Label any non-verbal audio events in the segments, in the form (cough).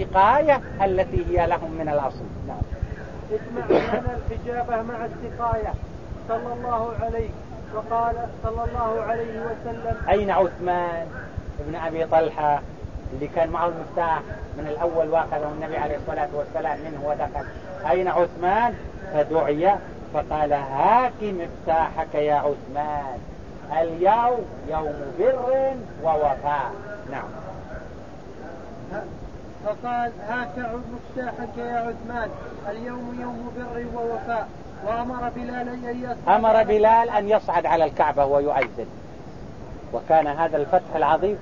السقاية التي هي لهم من الأصل. نعم. اسمع لنا الحجابة مع السقاية صلى الله عليه وقال صلى الله عليه وسلم. أين عثمان ابن أبي طلحة اللي كان معه المفتاح من الأول وأخذه النبي عليه الصلاة والسلام منه ودخل أين عثمان؟ فدعي فقال هاك مفتاحك يا عثمان. اليوم يوم بر ووفاء. نعم. فقال هاك مفتاحك يا عثمان اليوم يوم بر ووفاء. وأمر بلال أن يصعد. أمر بلال أن يصعد على الكعبة ويؤذن. وكان هذا الفتح العظيم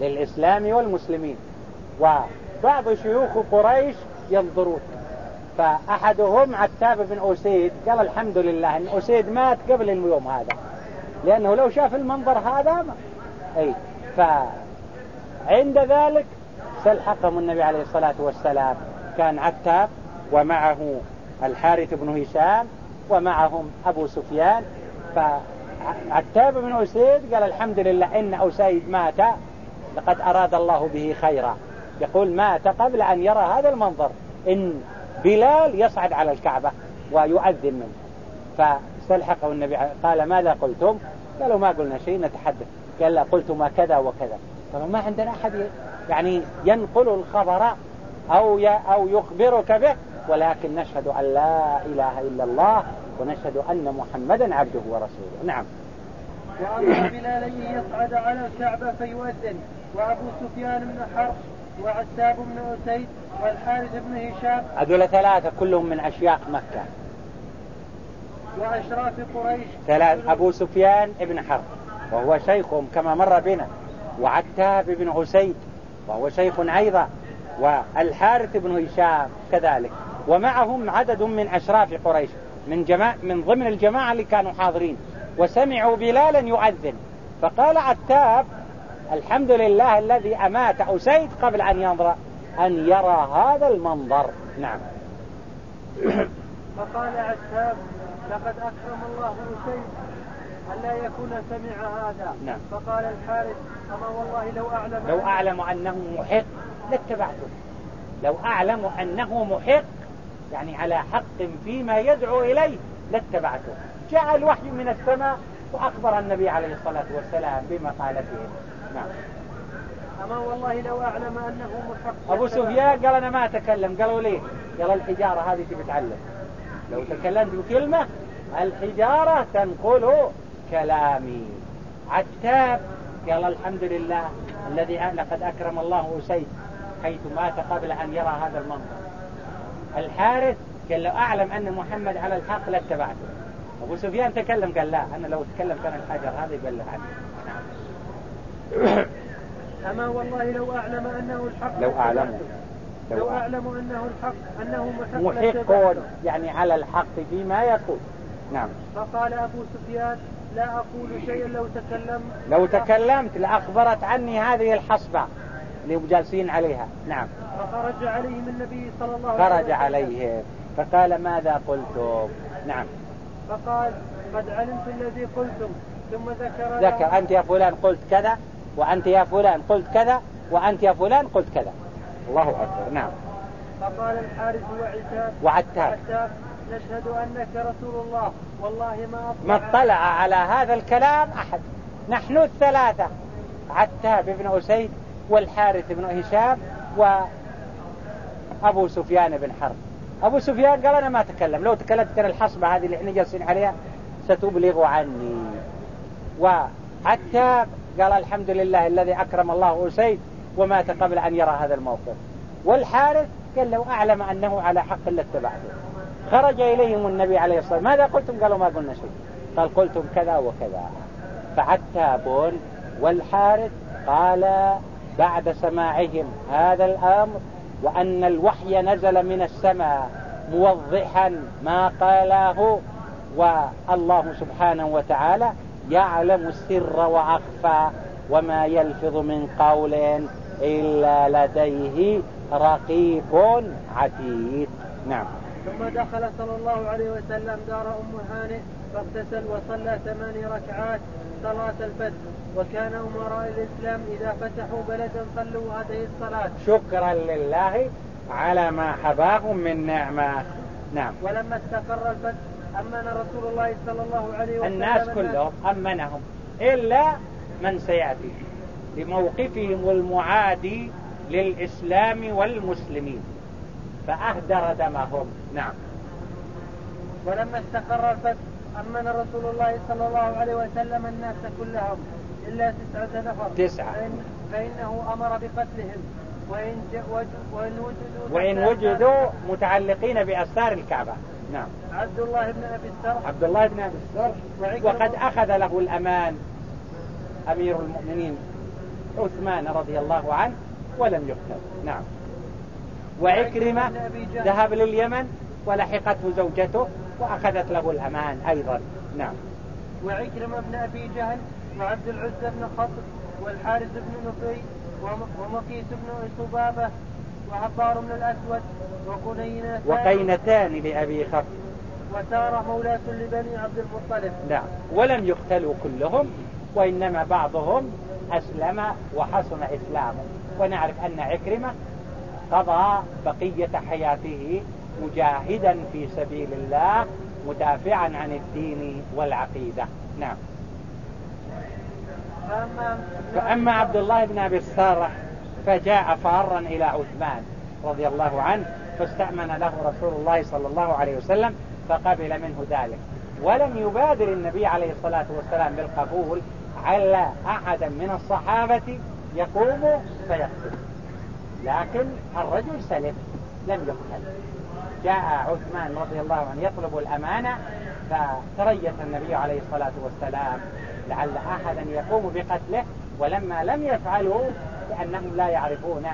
للإسلام والمسلمين. وبعض شيوخ قريش ينظرون. فأحدهم عتاب بن أسيد قال الحمد لله أن أسيد مات قبل اليوم هذا. لأنه لو شاف المنظر هذا ما أي فعند ذلك سلحقهم النبي عليه الصلاة والسلام. كان عتاب ومعه الحارث بن هشام ومعهم أبو سفيان. فعتاب بن أسيد قال الحمد لله إن أسيد مات لقد أراد الله به خيرا. يقول مات قبل أن يرى هذا المنظر إن بلال يصعد على الكعبة ويؤذن منه. فاستلحقه النبي قال ماذا قلتم؟ قالوا ما قلنا شيء نتحدث. قال لا قلتما كذا وكذا. قالوا ما عندنا أحد يعني ينقل الخبر أو أو يخبرك به ولكن نشهد أن لا إله إلا الله ونشهد أن محمدا عبده ورسوله. نعم. وأمر بلال أن يصعد على الكعبة فيؤذن وأبو سفيان بن حرب وعتاب بن أسيد والحارث بن هشام. هذول ثلاثة كلهم من أشياخ مكة. وأشراف قريش. ثلاث أبو سفيان بن حرب وهو شيخهم كما مر بنا. وعتاب بن أسيد وهو شيخ أيضا والحارث بن هشام كذلك. ومعهم عدد من أشراف قريش من جماعة من ضمن الجماعة اللي كانوا حاضرين. وسمعوا بلالا يؤذن. فقال عتاب الحمد لله الذي أمات أسيد قبل أن ينظر أن يرى هذا المنظر. نعم. فقال عتاب لقد أكرم الله أسيد ألا يكون سمع هذا. نعم. فقال الحارث أما والله لو أعلم لو أعلم أنه محق لاتبعته. لو أعلم أنه محق يعني على حق فيما يدعو إليه لاتبعته. جاء الوحي من السماء وأخبر النبي عليه الصلاة والسلام بمقالته نعم. أما والله لو أعلم أنه محق أبو سفيان قال أنا ما أتكلم. قالوا ليه قال الحجارة هذه تبي تعلم. لو تكلمت بكلمة الحجارة تنقل كلامي. عتاب. قال الحمد لله الذي لقد أكرم الله أسيد حيث مات قبل أن يرى هذا المنظر. الحارث قال لو أعلم أن محمد على الحق لاتبعته أبو سفيان تكلم قال لا أنا لو تكلم كان الحجر هذا يبلغ عنه. (coughs) أما والله لو أعلم أنه الحق لو أعلم. لو, لو أعلم. أنه الحق أنه محق محق يعني على الحق فيما يقول. نعم. فقال أبو سفيان لا أقول شيئا لو تكلم لو تكلمت لأخبرت عني هذه الحصبة اللي جالسين عليها. نعم. فخرج عليهم النبي صلى الله عليه وسلم. خرج عليهم فقال ماذا قلتم؟ نعم. فقال قد علمت الذي قلتم. ثم ذكر ذكر أنت يا فلان قلت كذا وأنت يا فلان قلت كذا وأنت يا فلان قلت كذا. الله أكبر. نعم. فقال الحارث وعتاب. وعتاب. نشهد أنك رسول الله. والله ما أطلع. ما اطلع على هذا الكلام أحد. نحن الثلاثة. عتاب بن أسيد والحارث بن هشام وأبو سفيان بن حرب. أبو سفيان قال أنا ما أتكلم. لو تكلمت كان الحصبة هذه اللي إحنا جالسين عليها ستبلغ عني. وعتاب قال الحمد لله الذي أكرم الله أسيد ومات قبل أن يرى هذا الموقف. والحارث قال لو أعلم أنه على حق لاتبعته. خرج إليهم النبي عليه الصلاة والسلام. ماذا قلتم؟ قالوا ما قلنا شيء. قال قلتم كذا وكذا. فعتاب والحارث قال بعد سماعهم هذا الأمر وأن الوحي نزل من السماء موضحا ما قاله والله سبحانه وتعالى يعلم السر وأخفى وما يلفظ من قول إلا لديه رقيب عتيد. نعم. ثم دخل صلى الله عليه وسلم دار أم هانئ فاغتسل وصلى ثماني ركعات صلاة الفتح وكان أمراء الإسلام إذا فتحوا بلدا صلوا هذه الصلاة. شكرا لله على ما حباهم من نعمة. نعم. ولما استقر الفتح أمن رسول الله صلى الله عليه وسلم الناس كلهم أمنهم إلا من سيأتي. لموقفهم المعادي للإسلام والمسلمين. فأهدر دمهم. نعم. ولما استقر الفتح أمن رسول الله صلى الله عليه وسلم الناس كلهم إلا تسعة نفر. تسعة. فإن فإنه أمر بقتلهم. وإن, وإن وجدوا وإن وجدوا متعلقين بأستار الكعبة. نعم. عبد الله بن أبي السرح. عبد الله بن أبي السرح. وقد أخذ له الأمان أمير المؤمنين عثمان رضي الله عنه ولم يقتل. نعم. وعكرمة ذهب لليمن ولحقته زوجته وأخذت له الأمان أيضا. نعم. وعكرمة بن أبي جهل وعبد العزة بن خطر والحارث بن نفي ومقيس بن سبابة وعبار بن الأسود وقنينتان وقينتان لأبي خطر وسارة مولاة لبني عبد المطلب. نعم. ولم يقتلوا كلهم وإنما بعضهم أسلم وحسن إسلامه. ونعرف أن عكرمة قضى بقية حياته مجاهدا في سبيل الله مدافعا عن الدين والعقيدة. نعم. فأما عبد الله بن أبي الصارح فجاء فارا إلى عثمان رضي الله عنه فاستأمن له رسول الله صلى الله عليه وسلم فقبل منه ذلك. ولم يبادر النبي عليه الصلاة والسلام بالقبول على أحدا من الصحابة يقوم فيقتل. لكن الرجل سلم لم يقتل جاء عثمان رضي الله عنه يطلب الأمانة فتريث النبي عليه الصلاة والسلام لعل أحدا يقوم بقتله ولما لم يفعلوا لأنهم لا يعرفون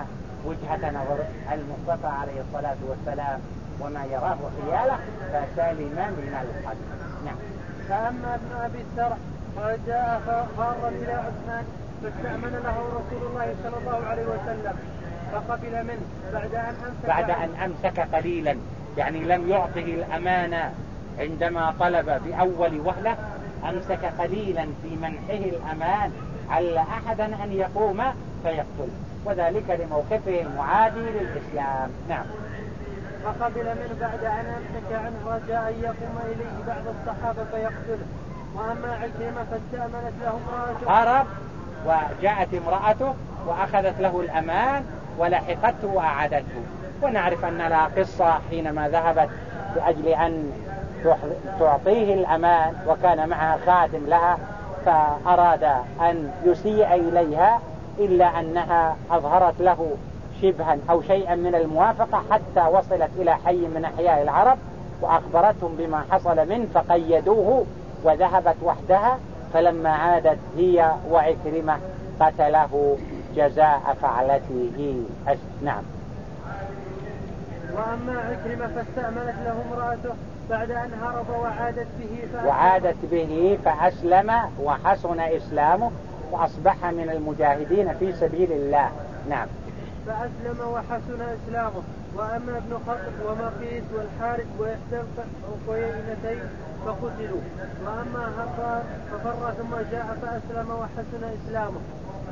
وجهة نظر المصطفى عليه الصلاة والسلام وما يراه خياله فسلم من القتل. نعم. فأما ابن أبي السرح فجاء فارا إلى عثمان فاستأمن له رسول الله صلى الله عليه وسلم. فقبل منه بعد أن أمسك بعد أن أمسك قليلا. يعني لم يعطه الأمانة عندما طلب بأول وهلة أمسك قليلا في منحه الأمان. على أحدا أن يقوم؟ فيقتل. وذلك لموقفه المعادي للإسلام. نعم. فقبل منه بعد أن أمسك عنه رجاء أن يقوم إليه بعض الصحابة فيقتله. وأما عكرمة فاستأمنت له امرأته. هرب وجاءت امرأته وأخذت له الأمان. ولحقته وأعادته ونعرف أن لها قصة حينما ذهبت لأجل أن تعطيه الأمان وكان معها خادم لها فأراد أن يسيء إليها إلا أنها أظهرت له شبها أو شيئا من الموافقة حتى وصلت إلى حي من أحياء العرب وأخبرتهم بما حصل منه فقيدوه وذهبت وحدها فلما عادت هي وعكرمة قتله. جزاء فعلته. نعم. وأما عكرمة فاستأمنت له امرأته بعد أن هرب وعادت به وعادت به فأسلم وحسن إسلامه وأصبح من المجاهدين في سبيل الله. نعم. فأسلم وحسن إسلامه. وأما ابن خطب ومقيس والحارث وإحدى القينتين فقتلوا. وأما هربان ففر ثم جاء فأسلم وحسن إسلامه.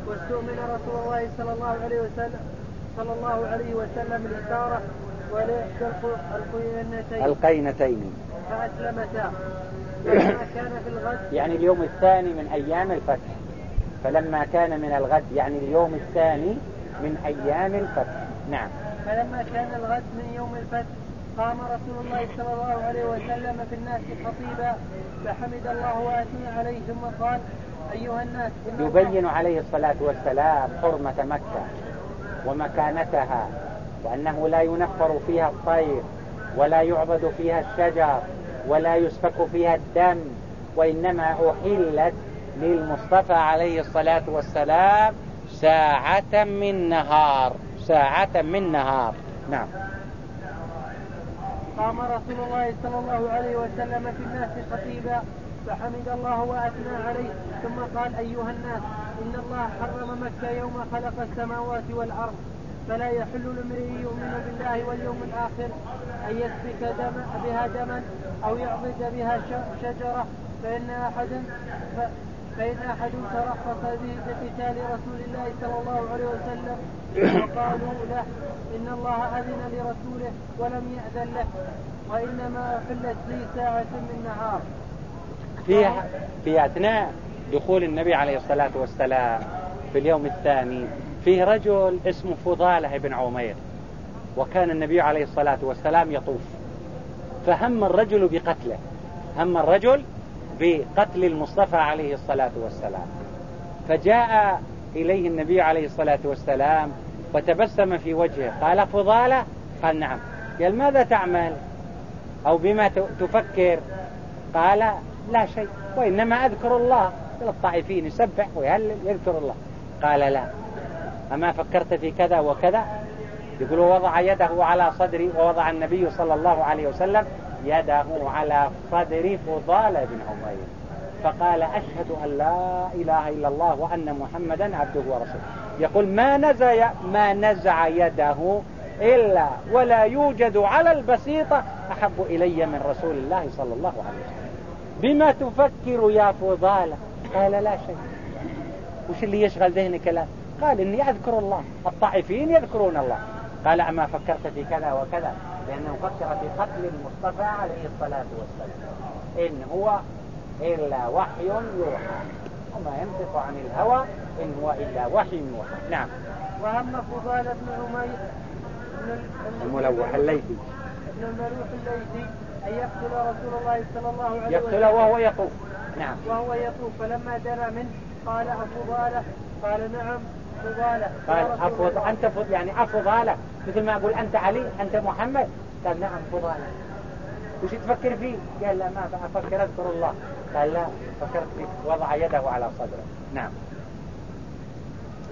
واستؤمن رسول الله صلى الله عليه وسلم صلى الله عليه وسلم الإشارة ولإحدى القينتين. القينتين. فأسلمتا (coughs) كان في الغد يعني اليوم الثاني من أيام الفتح. فلما كان من الغد يعني اليوم الثاني من أيام الفتح. نعم. فلما كان الغد من يوم الفتح قام رسول الله صلى الله عليه وسلم في الناس خطيبا فحمد الله وأثنى عليه ثم قال يبين عليه الصلاة والسلام حرمة مكة ومكانتها وأنه لا ينفر فيها الطير ولا يعبد فيها الشجر ولا يسفك فيها الدم وإنما أحلت للمصطفى عليه الصلاة والسلام ساعة من نهار ساعة من نهار. نعم. قام رسول الله صلى الله عليه وسلم في الناس خطيبا فحمد الله وأثنى عليه. ثم قال أيها الناس إن الله حرم مكة يوم خلق السماوات والأرض. فلا يحل لامرئ يؤمن بالله واليوم الآخر أن يسفك دم بها دما أو يعضد بها شجرة. فإن أحدا فإن أحد ترخص به بقتال رسول الله صلى الله عليه وسلم وقالوا له إن الله أذن لرسوله ولم يأذن له وإنما أحلت لي ساعة من نهار. في في أثناء دخول النبي عليه الصلاة والسلام في اليوم الثاني فيه رجل اسمه فضالة بن عمير وكان النبي عليه الصلاة والسلام يطوف. فهم الرجل بقتله هم الرجل بقتل المصطفى عليه الصلاة والسلام. فجاء إليه النبي عليه الصلاة والسلام وتبسم في وجهه قال فضالة؟ قال نعم. قال ماذا تعمل؟ أو بما تفكر؟ قال لا شيء وإنما أذكر الله الطائفين يسبح ويهلل يذكر الله. قال لا. أما فكرت في كذا وكذا؟ يقول وضع يده على صدري ووضع النبي صلى الله عليه وسلم يده على صدر فضال بن عمير. فقال أشهد أن لا إله إلا الله وأن محمدا عبده ورسوله. يقول ما نزع, ما نزع يده إلا ولا يوجد على البسيطة أحب إلي من رسول الله صلى الله عليه وسلم. بما تفكر يا فضالة؟ قال لا شيء. وش اللي يشغل ذهنك كلام قال إني أذكر الله. الطائفين يذكرون الله. قال أما فكرت في كذا وكذا؟ لأنه فكر في قتل المصطفى عليه الصلاة والسلام. إن هو إلا وحي يوحى. وما ينطق عن الهوى إن هو إلا وحي يوحى. نعم. وهم فضال بن عمير الملوح الليثي. ابن الملوح الليثي أن يقتل رسول الله صلى الله عليه وسلم. يقتل وهو يطوف نعم. وهو يطوف فلما دنا منه قال أفضالة قال نعم فضالة قال أفض أنت فض يعني أفضالة مثل ما أقول أنت علي أنت محمد. قال نعم فضالة وش تفكر فيه؟ قال لا ما أفكر أذكر الله. قال لا فكرت في وضع يده على صدره. نعم.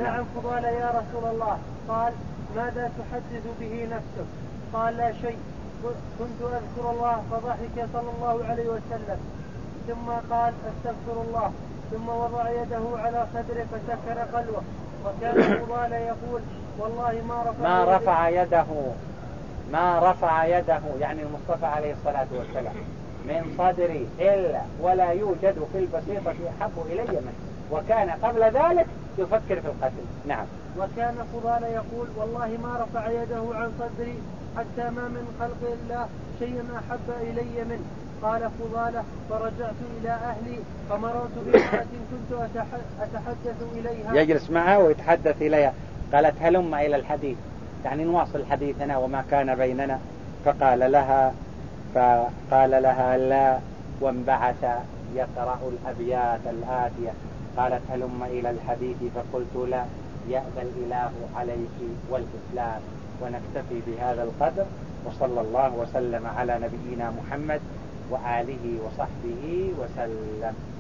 نعم فضالة يا رسول الله. قال ماذا تحدث به نفسك؟ قال لا شيء. كنت أذكر الله فضحك صلى الله عليه وسلم. ثم قال أستغفر الله. ثم وضع يده على صدره فسكر قلبه. وكان فضال يقول والله ما رفع ما رفع يده. ما رفع يده. يعني المصطفى عليه الصلاة والسلام. من صدري إلا ولا يوجد في البسيطة أحب إلي منه. وكان قبل ذلك يفكر في القتل. نعم. وكان فضال يقول والله ما رفع يده عن صدري حتى ما من خلق الله شيء أحب إلي منه. قال فضالة فرجعت إلى أهلي فمررت بامرأة كنت أتحدث إليها. يجلس معها ويتحدث إليها. قالت هلم إلى الحديث؟ يعني نواصل حديثنا وما كان بيننا. فقال لها فقال لها لا وانبعث يقرأ الأبيات الآتية. قالت هلم إلى الحديث فقلت لا يأبى الإله عليك والإسلام. ونكتفي بهذا القدر وصلى الله وسلم على نبينا محمد وآله وصحبه وسلم.